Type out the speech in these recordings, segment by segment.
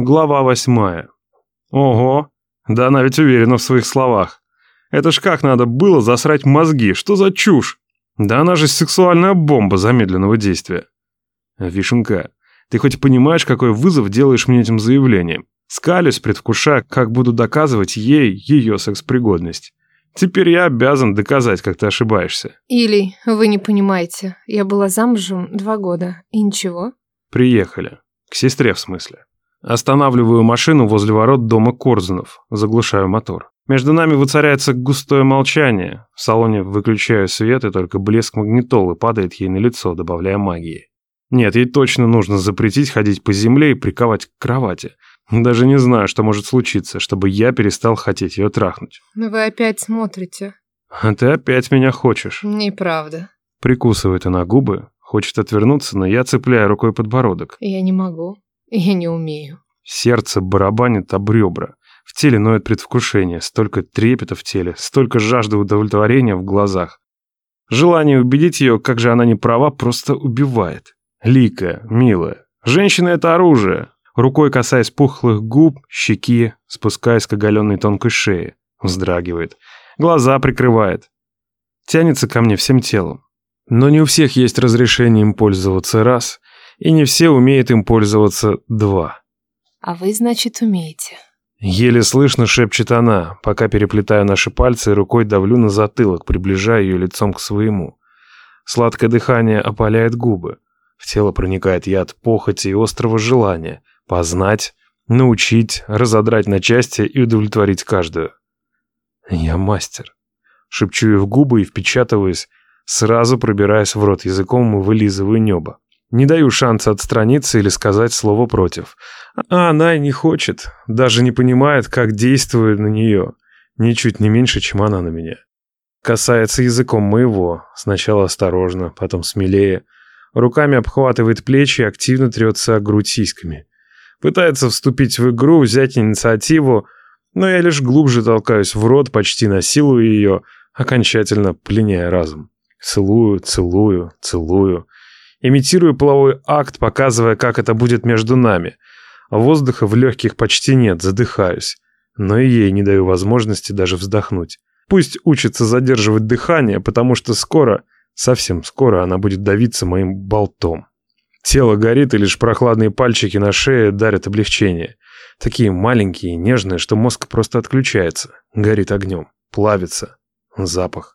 Глава восьмая. Ого, да она ведь уверена в своих словах. Это ж как надо было засрать мозги, что за чушь? Да она же сексуальная бомба замедленного действия. Вишенка, ты хоть понимаешь, какой вызов делаешь мне этим заявлением? Скалюсь, предвкушая, как буду доказывать ей ее секс-пригодность. Теперь я обязан доказать, как ты ошибаешься. Или вы не понимаете, я была замужем два года, и ничего? Приехали. К сестре, в смысле. Останавливаю машину возле ворот дома Корзунов, заглушаю мотор. Между нами воцаряется густое молчание. В салоне выключаю свет, и только блеск магнитолы падает ей на лицо, добавляя магии. Нет, ей точно нужно запретить ходить по земле и приковать к кровати. Даже не знаю, что может случиться, чтобы я перестал хотеть ее трахнуть. Но вы опять смотрите. А ты опять меня хочешь. Неправда. Прикусывает она губы, хочет отвернуться, но я цепляю рукой подбородок. Я не могу. Я не умею. Сердце барабанит об ребра. В теле ноет предвкушение, столько трепета в теле, столько жажды удовлетворения в глазах. Желание убедить ее, как же она не права, просто убивает. Лика, милая, женщина — это оружие. Рукой касаясь пухлых губ, щеки, спускаясь к оголенной тонкой шее. Вздрагивает. Глаза прикрывает. Тянется ко мне всем телом. Но не у всех есть разрешение им пользоваться раз, и не все умеют им пользоваться два. А вы, значит, умеете. Еле слышно шепчет она, пока переплетаю наши пальцы и рукой давлю на затылок, приближая ее лицом к своему. Сладкое дыхание опаляет губы. В тело проникает яд похоти и острого желания познать, научить, разодрать на части и удовлетворить каждую. Я мастер. Шепчу ей в губы и впечатываюсь, сразу пробираясь в рот языком и вылизываю небо. Не даю шанса отстраниться или сказать слово против. А она и не хочет, даже не понимает, как действует на нее. Ничуть не меньше, чем она на меня. Касается языком моего, сначала осторожно, потом смелее – Руками обхватывает плечи и активно трется о грудь сиськами. Пытается вступить в игру, взять инициативу, но я лишь глубже толкаюсь в рот, почти насилую ее, окончательно пленяя разум. Целую, целую, целую. Имитирую половой акт, показывая, как это будет между нами. Воздуха в легких почти нет, задыхаюсь. Но и ей не даю возможности даже вздохнуть. Пусть учится задерживать дыхание, потому что скоро Совсем скоро она будет давиться моим болтом. Тело горит, и лишь прохладные пальчики на шее дарят облегчение. Такие маленькие, нежные, что мозг просто отключается. Горит огнем, плавится. Запах.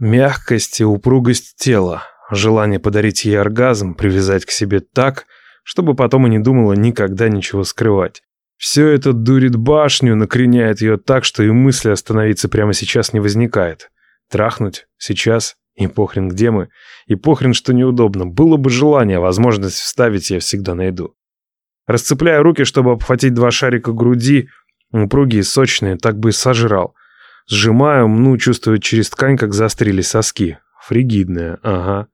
Мягкость и упругость тела. Желание подарить ей оргазм, привязать к себе так, чтобы потом и не думала никогда ничего скрывать. Все это дурит башню, накреняет ее так, что и мысли остановиться прямо сейчас не возникает. Трахнуть? Сейчас? И похрен где мы, и похрен, что неудобно. Было бы желание, возможность вставить я всегда найду. Расцепляю руки, чтобы обхватить два шарика груди, упругие, сочные, так бы и сожрал. Сжимаю, мну, чувствую через ткань, как заострили соски. Фригидная, ага.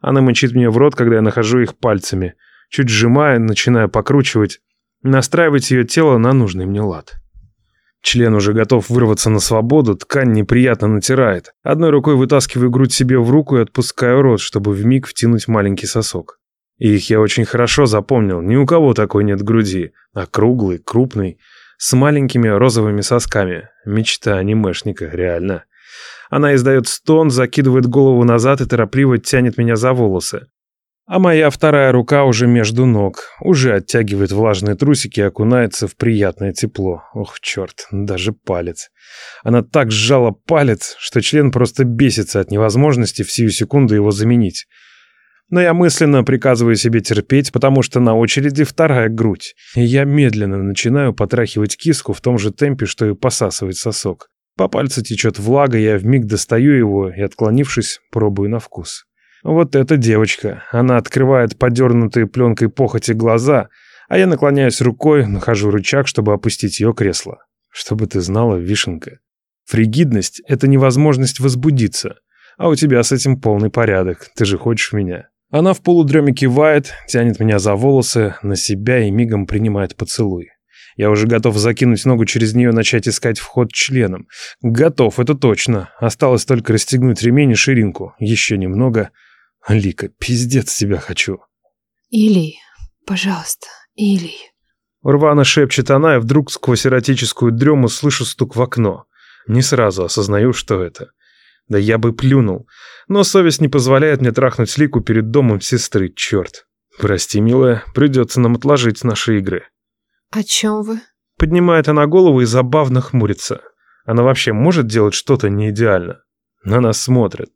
Она мочит мне в рот, когда я нахожу их пальцами. Чуть сжимая, начинаю покручивать, настраивать ее тело на нужный мне лад. Член уже готов вырваться на свободу, ткань неприятно натирает. Одной рукой вытаскиваю грудь себе в руку и отпускаю рот, чтобы вмиг втянуть маленький сосок. И их я очень хорошо запомнил. Ни у кого такой нет груди. А круглый, крупный, с маленькими розовыми сосками. Мечта анимешника, реально. Она издает стон, закидывает голову назад и торопливо тянет меня за волосы. А моя вторая рука уже между ног, уже оттягивает влажные трусики и окунается в приятное тепло. Ох, черт, даже палец. Она так сжала палец, что член просто бесится от невозможности в сию секунду его заменить. Но я мысленно приказываю себе терпеть, потому что на очереди вторая грудь. И я медленно начинаю потрахивать киску в том же темпе, что и посасывать сосок. По пальцу течет влага, я вмиг достаю его и, отклонившись, пробую на вкус. Вот эта девочка. Она открывает подернутые пленкой похоти глаза, а я наклоняюсь рукой, нахожу рычаг, чтобы опустить ее кресло. Чтобы ты знала, вишенка. Фригидность — это невозможность возбудиться. А у тебя с этим полный порядок. Ты же хочешь меня. Она в полудреме кивает, тянет меня за волосы, на себя и мигом принимает поцелуй. Я уже готов закинуть ногу через нее и начать искать вход членом. Готов, это точно. Осталось только расстегнуть ремень и ширинку. Еще немного — Алика, пиздец тебя хочу. Илий, пожалуйста, Илий. Рвано шепчет она, и вдруг сквозь эротическую дрему слышу стук в окно. Не сразу осознаю, что это. Да я бы плюнул. Но совесть не позволяет мне трахнуть Лику перед домом сестры, черт. Прости, милая, придется нам отложить наши игры. О чем вы? Поднимает она голову и забавно хмурится. Она вообще может делать что-то не идеально. На нас смотрят.